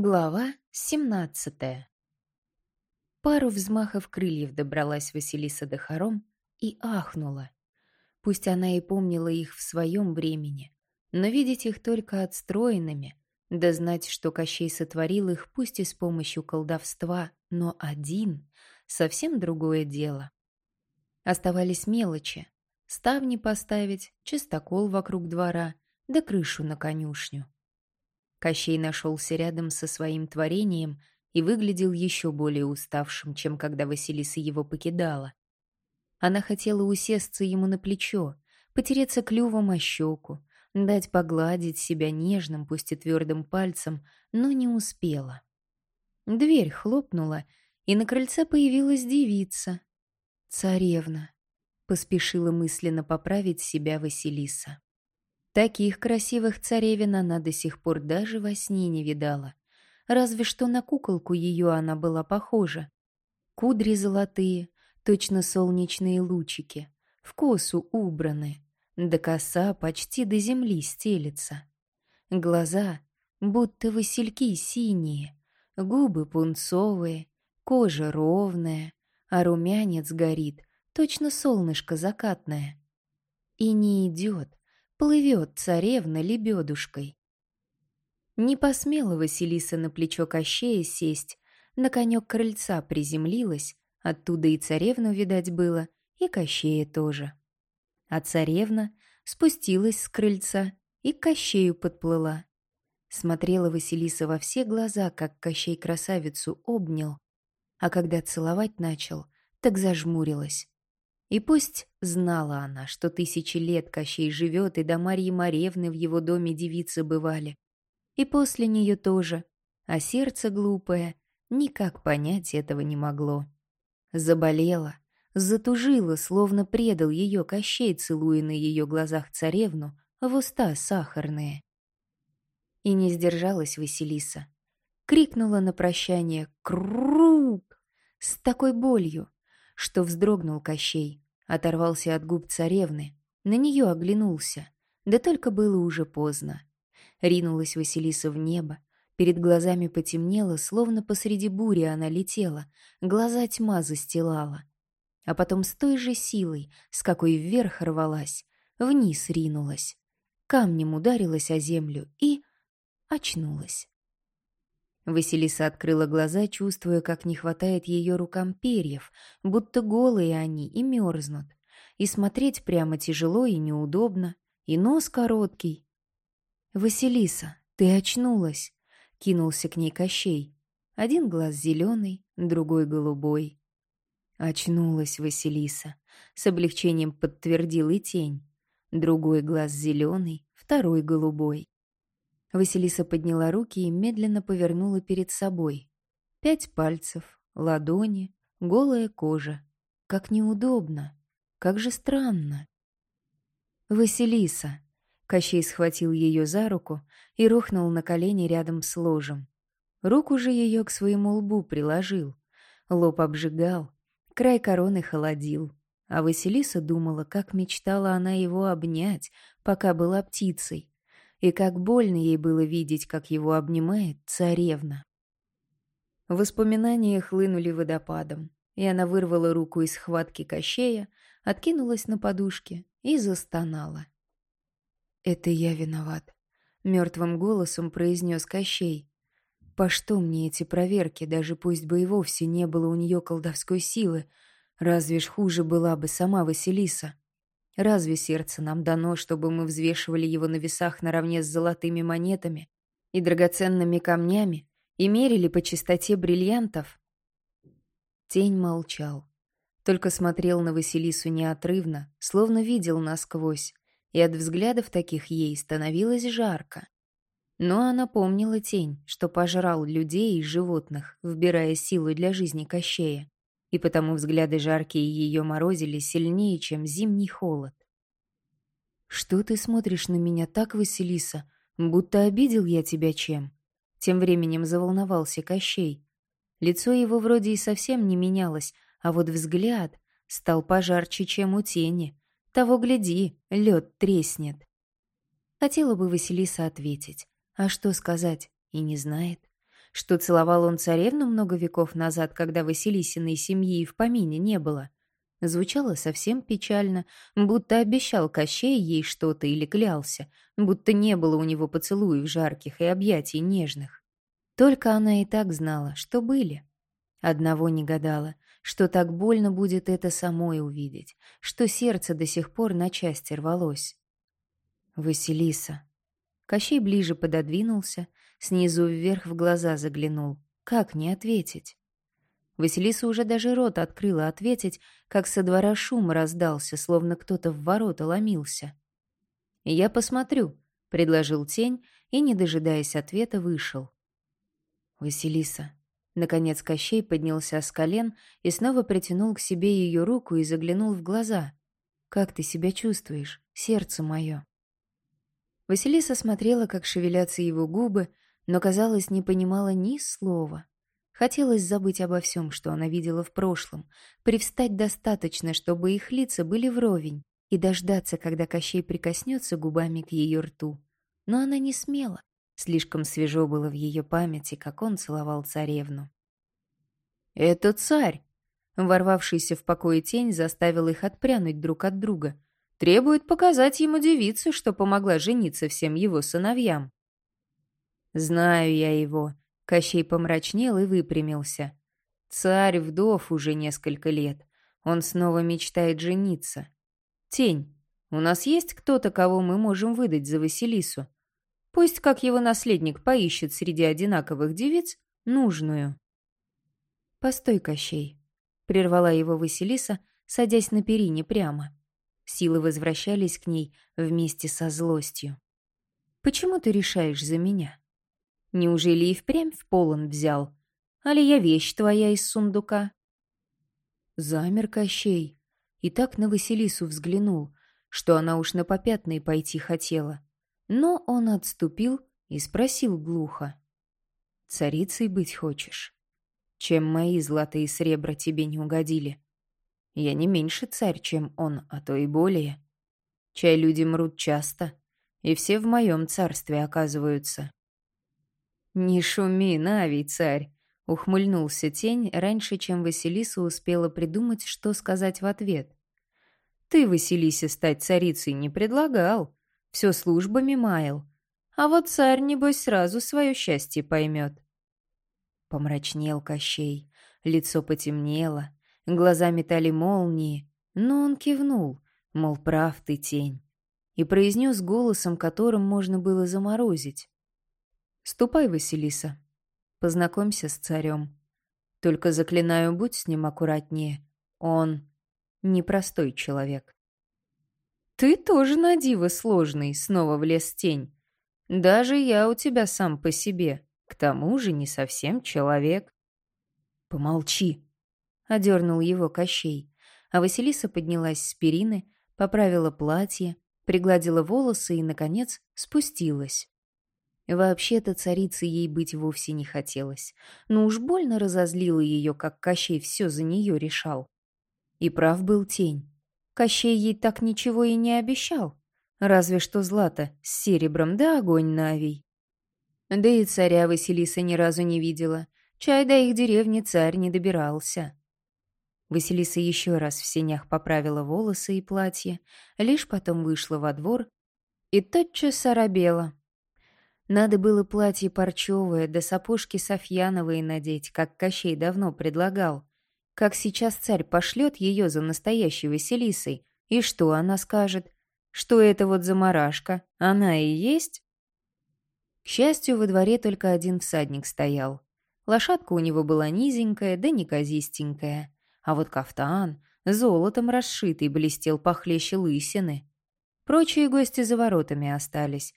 Глава 17 Пару взмахов крыльев добралась Василиса до хором и ахнула. Пусть она и помнила их в своем времени, но видеть их только отстроенными, да знать, что Кощей сотворил их, пусть и с помощью колдовства, но один — совсем другое дело. Оставались мелочи. Ставни поставить, чистокол вокруг двора, да крышу на конюшню. Кощей нашелся рядом со своим творением и выглядел еще более уставшим, чем когда Василиса его покидала. Она хотела усесться ему на плечо, потереться клювом о щеку, дать погладить себя нежным, пусть и твердым пальцем, но не успела. Дверь хлопнула, и на крыльце появилась девица. «Царевна», — поспешила мысленно поправить себя Василиса. Таких красивых царевин она до сих пор даже во сне не видала. Разве что на куколку ее она была похожа. Кудри золотые, точно солнечные лучики, в косу убраны, да коса почти до земли стелется. Глаза будто васильки синие, губы пунцовые, кожа ровная, а румянец горит, точно солнышко закатное. И не идет, плывет царевна лебедушкой. Не посмела Василиса на плечо Кощея сесть, на конек крыльца приземлилась, оттуда и царевну видать было, и Кощея тоже. А царевна спустилась с крыльца и к Кощею подплыла. Смотрела Василиса во все глаза, как Кощей красавицу обнял, а когда целовать начал, так зажмурилась. И пусть знала она, что тысячи лет Кощей живет, и до Марьи Маревны в его доме девицы бывали. И после нее тоже. А сердце глупое никак понять этого не могло. Заболела, затужила, словно предал ее Кощей, целуя на ее глазах царевну, в уста сахарные. И не сдержалась Василиса. Крикнула на прощание «Круг!» с такой болью, что вздрогнул Кощей, оторвался от губ царевны, на нее оглянулся, да только было уже поздно. Ринулась Василиса в небо, перед глазами потемнело, словно посреди бури она летела, глаза тьма застилала. А потом с той же силой, с какой вверх рвалась, вниз ринулась, камнем ударилась о землю и очнулась. Василиса открыла глаза, чувствуя, как не хватает ее рукам перьев, будто голые они и мерзнут. И смотреть прямо тяжело и неудобно, и нос короткий. «Василиса, ты очнулась!» — кинулся к ней Кощей. Один глаз зеленый, другой голубой. Очнулась Василиса. С облегчением подтвердил и тень. Другой глаз зеленый, второй голубой. Василиса подняла руки и медленно повернула перед собой. Пять пальцев, ладони, голая кожа. Как неудобно, как же странно. «Василиса!» Кощей схватил ее за руку и рухнул на колени рядом с ложем. Руку же ее к своему лбу приложил. Лоб обжигал, край короны холодил. А Василиса думала, как мечтала она его обнять, пока была птицей, и как больно ей было видеть, как его обнимает царевна. Воспоминания хлынули водопадом, и она вырвала руку из схватки Кощея, откинулась на подушке и застонала. «Это я виноват», — мертвым голосом произнес Кощей. «По что мне эти проверки, даже пусть бы и вовсе не было у нее колдовской силы? Разве ж хуже была бы сама Василиса?» Разве сердце нам дано, чтобы мы взвешивали его на весах наравне с золотыми монетами и драгоценными камнями и мерили по чистоте бриллиантов? Тень молчал, только смотрел на Василису неотрывно, словно видел насквозь, и от взглядов таких ей становилось жарко. Но она помнила тень, что пожрал людей и животных, вбирая силу для жизни Кощея и потому взгляды жаркие ее морозили сильнее, чем зимний холод. «Что ты смотришь на меня так, Василиса, будто обидел я тебя чем?» Тем временем заволновался Кощей. Лицо его вроде и совсем не менялось, а вот взгляд стал пожарче, чем у тени. Того гляди, лед треснет. Хотела бы Василиса ответить, а что сказать, и не знает. Что целовал он царевну много веков назад, когда Василисиной семьи и в помине не было. Звучало совсем печально, будто обещал Кощей ей что-то или клялся, будто не было у него поцелуев жарких и объятий нежных. Только она и так знала, что были. Одного не гадала, что так больно будет это самой увидеть, что сердце до сих пор на части рвалось. «Василиса». Кощей ближе пододвинулся, снизу вверх в глаза заглянул. Как не ответить? Василиса уже даже рот открыла ответить, как со двора шум раздался, словно кто-то в ворота ломился. «Я посмотрю», — предложил тень и, не дожидаясь ответа, вышел. «Василиса». Наконец Кощей поднялся с колен и снова притянул к себе ее руку и заглянул в глаза. «Как ты себя чувствуешь, сердце мое?» Василиса смотрела, как шевелятся его губы, но, казалось, не понимала ни слова. Хотелось забыть обо всем, что она видела в прошлом, привстать достаточно, чтобы их лица были вровень, и дождаться, когда Кощей прикоснется губами к ее рту. Но она не смела. Слишком свежо было в ее памяти, как он целовал царевну. «Это царь!» Ворвавшийся в покое тень заставил их отпрянуть друг от друга. Требует показать ему девицу, что помогла жениться всем его сыновьям. «Знаю я его», Кощей помрачнел и выпрямился. Царь вдов уже несколько лет. Он снова мечтает жениться. Тень, у нас есть кто-то, кого мы можем выдать за Василису? Пусть, как его наследник, поищет среди одинаковых девиц нужную. «Постой, Кощей», — прервала его Василиса, садясь на перине прямо. Силы возвращались к ней вместе со злостью. «Почему ты решаешь за меня?» Неужели и впрямь в полон взял? Али я вещь твоя из сундука?» Замер Кощей и так на Василису взглянул, что она уж на попятный пойти хотела. Но он отступил и спросил глухо. «Царицей быть хочешь? Чем мои золотые сребра тебе не угодили? Я не меньше царь, чем он, а то и более. Чай люди мрут часто, и все в моем царстве оказываются. «Не шуми, Навий, царь!» — ухмыльнулся тень раньше, чем Василиса успела придумать, что сказать в ответ. «Ты, Василисе, стать царицей не предлагал, все службами маял, а вот царь, небось, сразу свое счастье поймет». Помрачнел Кощей, лицо потемнело, глаза метали молнии, но он кивнул, мол, прав ты, тень, и произнес голосом, которым можно было заморозить. Ступай, Василиса. Познакомься с царем. Только заклинаю, будь с ним аккуратнее. Он непростой человек. Ты тоже на диво сложный, снова влез тень. Даже я у тебя сам по себе. К тому же не совсем человек. Помолчи, одернул его Кощей. А Василиса поднялась с перины, поправила платье, пригладила волосы и, наконец, спустилась. Вообще-то царицей ей быть вовсе не хотелось, но уж больно разозлила ее, как Кощей все за нее решал. И прав был тень. Кощей ей так ничего и не обещал, разве что злато с серебром да огонь навий. Да и царя Василиса ни разу не видела, чай до их деревни царь не добирался. Василиса еще раз в сенях поправила волосы и платье, лишь потом вышла во двор и тотчас оробела, надо было платье парчевое да сапожки Софьяновые надеть, как Кощей давно предлагал. Как сейчас царь пошлет ее за настоящей Василисой, и что она скажет? Что это вот заморашка? Она и есть? К счастью, во дворе только один всадник стоял. Лошадка у него была низенькая, да неказистенькая. А вот кафтан, золотом расшитый, блестел похлеще лысины. Прочие гости за воротами остались.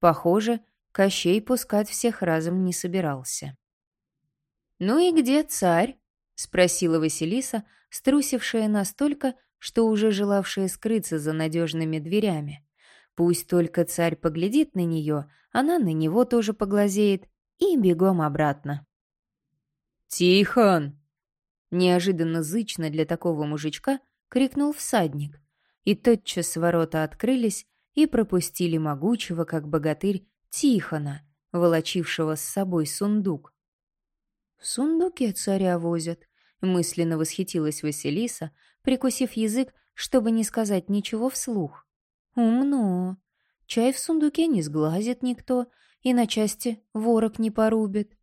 Похоже, Кощей пускать всех разом не собирался. «Ну и где царь?» — спросила Василиса, струсившая настолько, что уже желавшая скрыться за надежными дверями. Пусть только царь поглядит на нее, она на него тоже поглазеет, и бегом обратно. «Тихон!» Неожиданно зычно для такого мужичка крикнул всадник, и тотчас ворота открылись и пропустили могучего, как богатырь, Тихона, волочившего с собой сундук. «В сундуке царя возят», — мысленно восхитилась Василиса, прикусив язык, чтобы не сказать ничего вслух. «Умно. Чай в сундуке не сглазит никто, и на части ворог не порубит».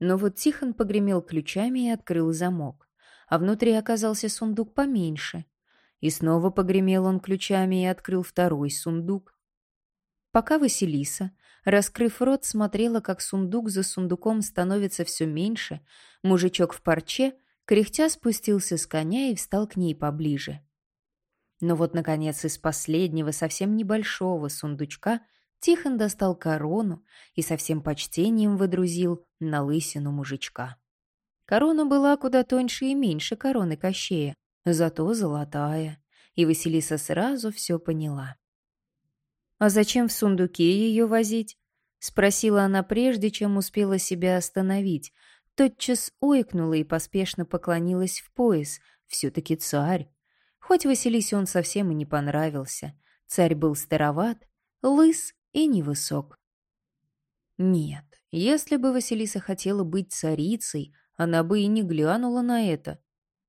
Но вот Тихон погремел ключами и открыл замок, а внутри оказался сундук поменьше. И снова погремел он ключами и открыл второй сундук. Пока Василиса, раскрыв рот, смотрела, как сундук за сундуком становится все меньше, мужичок в парче, кряхтя спустился с коня и встал к ней поближе. Но вот, наконец, из последнего, совсем небольшого сундучка Тихон достал корону и со всем почтением выдрузил на лысину мужичка. Корона была куда тоньше и меньше короны Кощея, зато золотая, и Василиса сразу все поняла. «А зачем в сундуке ее возить?» — спросила она прежде, чем успела себя остановить. Тотчас ойкнула и поспешно поклонилась в пояс. Все-таки царь. Хоть Василисе он совсем и не понравился. Царь был староват, лыс и невысок. Нет, если бы Василиса хотела быть царицей, она бы и не глянула на это.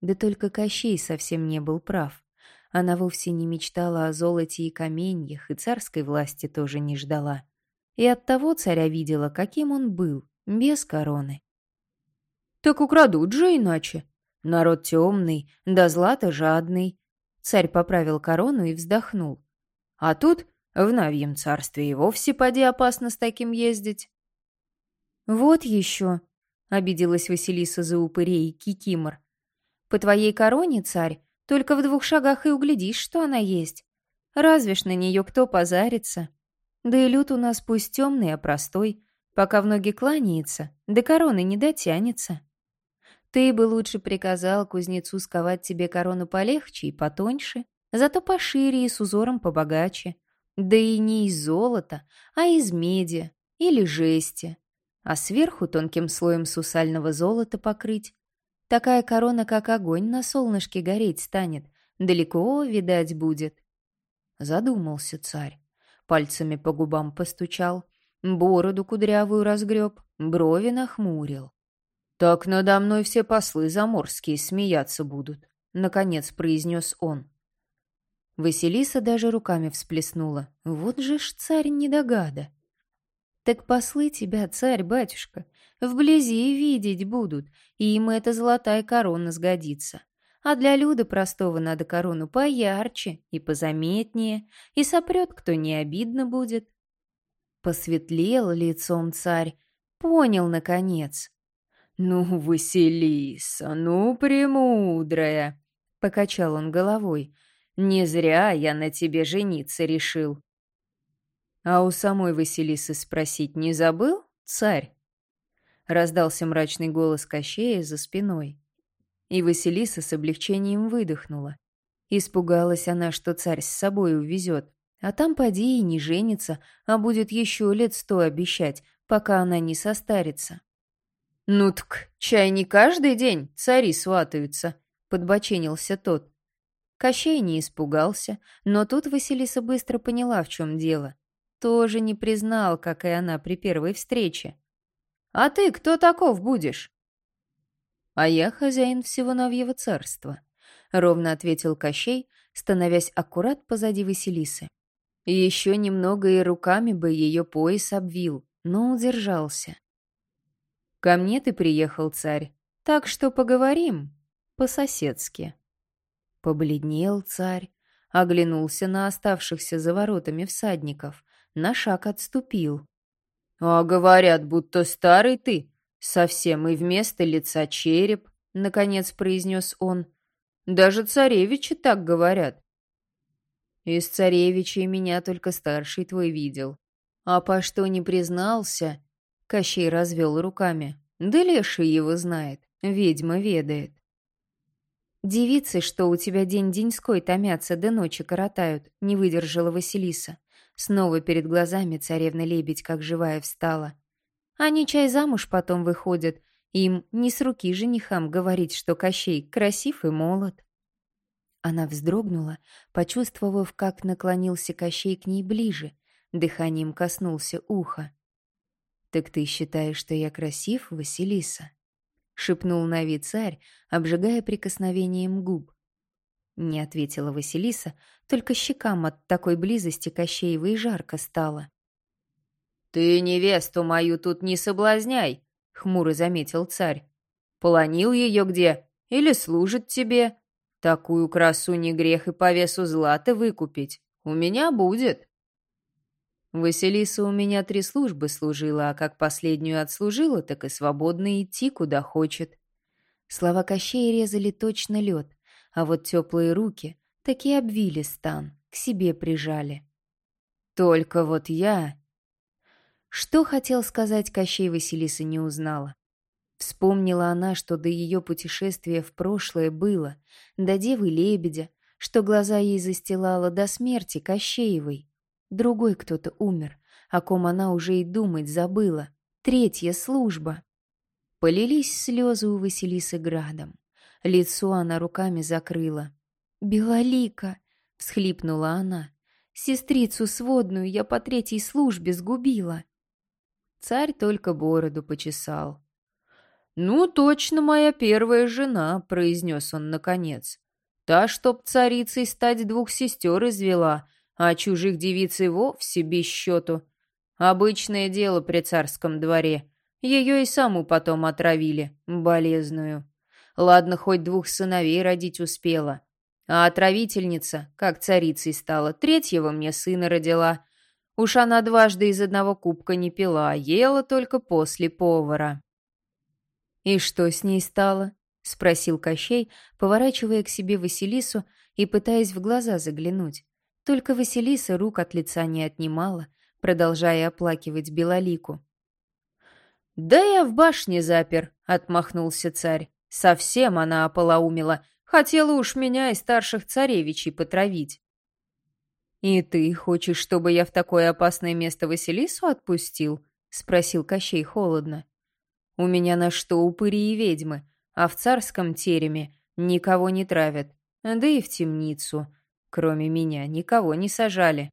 Да только Кощей совсем не был прав. Она вовсе не мечтала о золоте и каменьях, и царской власти тоже не ждала. И оттого царя видела, каким он был, без короны. «Так украдут же иначе. Народ темный, да злато жадный». Царь поправил корону и вздохнул. «А тут, в Навьем царстве, и вовсе поди опасно с таким ездить». «Вот еще», — обиделась Василиса за упырей кикимор. «По твоей короне, царь, только в двух шагах и углядишь, что она есть. Разве ж на нее кто позарится? Да и люд у нас пусть темный, а простой. Пока в ноги кланяется, до короны не дотянется. Ты бы лучше приказал кузнецу сковать тебе корону полегче и потоньше, зато пошире и с узором побогаче. Да и не из золота, а из меди или жести. А сверху тонким слоем сусального золота покрыть, Такая корона, как огонь, на солнышке гореть станет. Далеко, видать, будет. Задумался царь. Пальцами по губам постучал. Бороду кудрявую разгреб, брови нахмурил. «Так надо мной все послы заморские смеяться будут», — наконец произнес он. Василиса даже руками всплеснула. «Вот же ж царь недогада!» «Так послы тебя, царь-батюшка, Вблизи видеть будут, и им эта золотая корона сгодится. А для Люда простого надо корону поярче и позаметнее, и сопрет, кто не обидно будет. Посветлел лицом царь, понял, наконец. «Ну, Василиса, ну, премудрая!» — покачал он головой. «Не зря я на тебе жениться решил». А у самой Василисы спросить не забыл, царь? Раздался мрачный голос Кощея за спиной. И Василиса с облегчением выдохнула. Испугалась она, что царь с собой увезет, а там поди и не женится, а будет еще лет сто обещать, пока она не состарится. «Ну так, чай не каждый день цари сватаются», — подбоченился тот. Кощей не испугался, но тут Василиса быстро поняла, в чем дело. Тоже не признал, как и она при первой встрече. А ты кто таков будешь?» «А я хозяин всего Навьего царства», — ровно ответил Кощей, становясь аккурат позади Василисы. Еще немного и руками бы ее пояс обвил, но удержался. «Ко мне ты приехал, царь, так что поговорим по-соседски». Побледнел царь, оглянулся на оставшихся за воротами всадников, на шаг отступил. «А говорят, будто старый ты, совсем и вместо лица череп», — наконец произнес он. «Даже царевичи так говорят». «Из царевичей меня только старший твой видел. А по что не признался?» Кощей развел руками. «Да леший его знает, ведьма ведает». «Девицы, что у тебя день-деньской томятся, да ночи коротают», — не выдержала Василиса. Снова перед глазами царевна-лебедь, как живая, встала. Они чай замуж потом выходят. Им не с руки женихам говорить, что Кощей красив и молод. Она вздрогнула, почувствовав, как наклонился Кощей к ней ближе, дыханием коснулся уха. «Так ты считаешь, что я красив, Василиса?» — шепнул Нави царь, обжигая прикосновением губ. Не ответила Василиса, только щекам от такой близости Кощеевой жарко стало. «Ты невесту мою тут не соблазняй», — хмуро заметил царь. «Полонил ее где? Или служит тебе? Такую красу не грех и по весу злата выкупить. У меня будет». Василиса у меня три службы служила, а как последнюю отслужила, так и свободно идти, куда хочет. Слова Кощея резали точно лед, а вот теплые руки такие обвили стан, к себе прижали. Только вот я... Что хотел сказать Кощей, Василиса не узнала. Вспомнила она, что до ее путешествия в прошлое было, до девы-лебедя, что глаза ей застилала до смерти Кощеевой. Другой кто-то умер, о ком она уже и думать забыла. Третья служба. Полились слезы у Василисы градом. Лицо она руками закрыла. «Белолика!» — всхлипнула она. «Сестрицу сводную я по третьей службе сгубила». Царь только бороду почесал. «Ну, точно моя первая жена», — произнес он наконец. «Та, чтоб царицей стать двух сестер извела, а чужих девиц и вовсе без счету. Обычное дело при царском дворе. Ее и саму потом отравили, болезную. Ладно, хоть двух сыновей родить успела. А отравительница, как царицей стала, третьего мне сына родила. Уж она дважды из одного кубка не пила, а ела только после повара. «И что с ней стало?» — спросил Кощей, поворачивая к себе Василису и пытаясь в глаза заглянуть. Только Василиса рук от лица не отнимала, продолжая оплакивать Белолику. «Да я в башне запер», — отмахнулся царь. «Совсем она ополоумела. Хотела уж меня и старших царевичей потравить». «И ты хочешь, чтобы я в такое опасное место Василису отпустил?» — спросил Кощей холодно. «У меня на что упыри и ведьмы, а в царском тереме никого не травят, да и в темницу. Кроме меня никого не сажали.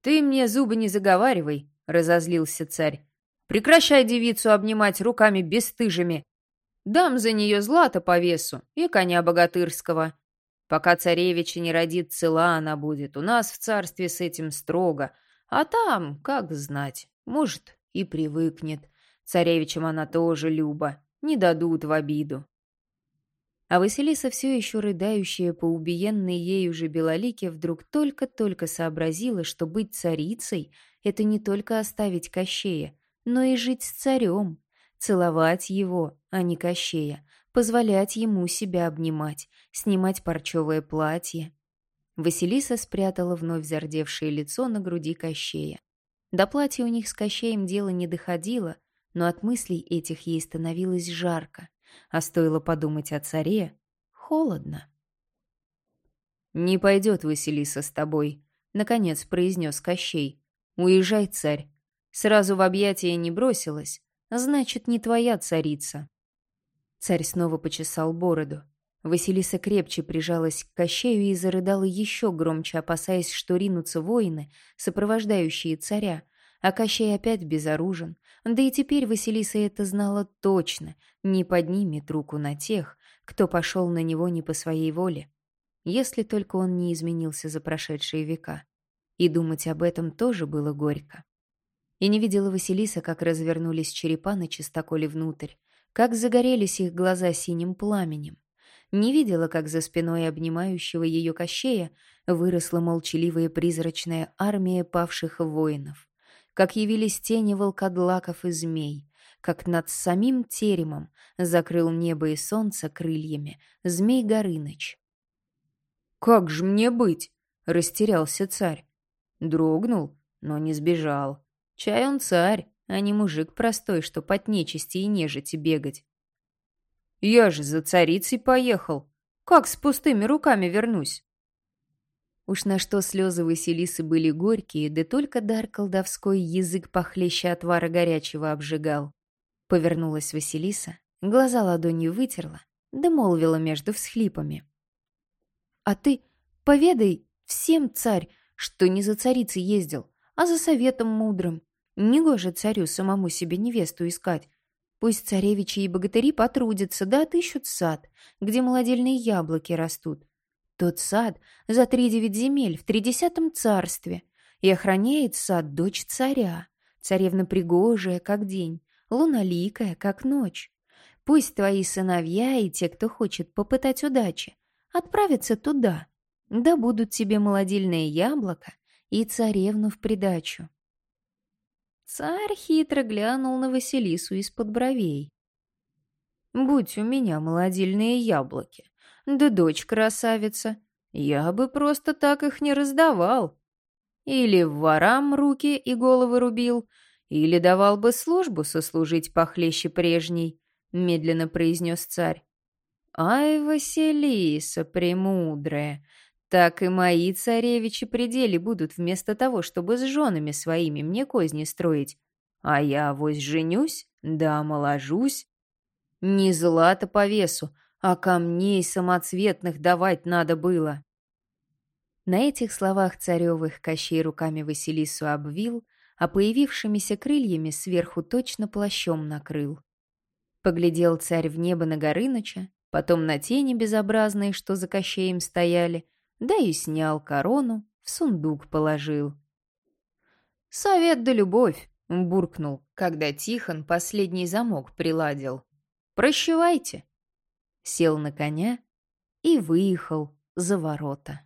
«Ты мне зубы не заговаривай», — разозлился царь. «Прекращай девицу обнимать руками бесстыжими. Дам за нее злато по весу и коня богатырского. Пока царевича не родит цела, она будет. У нас в царстве с этим строго. А там, как знать, может, и привыкнет. Царевичам она тоже люба. Не дадут в обиду. А Василиса, все еще рыдающая по убиенной ею же Белолике, вдруг только-только сообразила, что быть царицей — это не только оставить Кощея, но и жить с царем, целовать его, а не Кощея, позволять ему себя обнимать, снимать парчевое платье. Василиса спрятала вновь зардевшее лицо на груди Кощея. До платья у них с Кощеем дело не доходило, но от мыслей этих ей становилось жарко. А стоило подумать о царе, холодно. «Не пойдет Василиса с тобой», — наконец произнес Кощей. «Уезжай, царь. Сразу в объятия не бросилась. Значит, не твоя царица». Царь снова почесал бороду. Василиса крепче прижалась к Кощею и зарыдала еще громче, опасаясь, что ринутся воины, сопровождающие царя, а Кощей опять безоружен. Да и теперь Василиса это знала точно, не поднимет руку на тех, кто пошел на него не по своей воле. Если только он не изменился за прошедшие века. И думать об этом тоже было горько. И не видела Василиса, как развернулись черепа на чистоколе внутрь, как загорелись их глаза синим пламенем. Не видела, как за спиной обнимающего ее Кощея выросла молчаливая призрачная армия павших воинов как явились тени волкодлаков и змей, как над самим теремом закрыл небо и солнце крыльями змей Горыныч. «Как же мне быть?» — растерялся царь. Дрогнул, но не сбежал. Чай он царь, а не мужик простой, что под нечисти и нежити бегать. «Я же за царицей поехал. Как с пустыми руками вернусь?» Уж на что слезы Василисы были горькие, да только дар колдовской язык похлеще отвара горячего обжигал. Повернулась Василиса, глаза ладонью вытерла, да молвила между всхлипами. «А ты поведай всем, царь, что не за царицей ездил, а за советом мудрым. Негоже царю самому себе невесту искать. Пусть царевичи и богатыри потрудятся, да отыщут сад, где молодильные яблоки растут. Тот сад за три девять земель в тридесятом царстве, и охраняет сад дочь царя, царевна пригожая, как день, луналикая, как ночь. Пусть твои сыновья и те, кто хочет попытать удачи, отправятся туда, да будут тебе молодильное яблоко и царевну в придачу. Царь хитро глянул на Василису из-под бровей. «Будь у меня молодильные яблоки, да дочь красавица, я бы просто так их не раздавал. Или ворам руки и головы рубил, или давал бы службу сослужить похлеще прежней», — медленно произнес царь. «Ай, Василиса премудрая, так и мои царевичи пределе будут вместо того, чтобы с женами своими мне козни строить. А я вось женюсь, да моложусь. Не злато по весу, а камней самоцветных давать надо было. На этих словах царевых Кощей руками Василису обвил, а появившимися крыльями сверху точно плащом накрыл. Поглядел царь в небо на Горыныча, потом на тени безобразные, что за Кощеем стояли — да и снял корону, в сундук положил. «Совет да любовь!» — буркнул, когда Тихон последний замок приладил. «Прощевайте!» Сел на коня и выехал за ворота.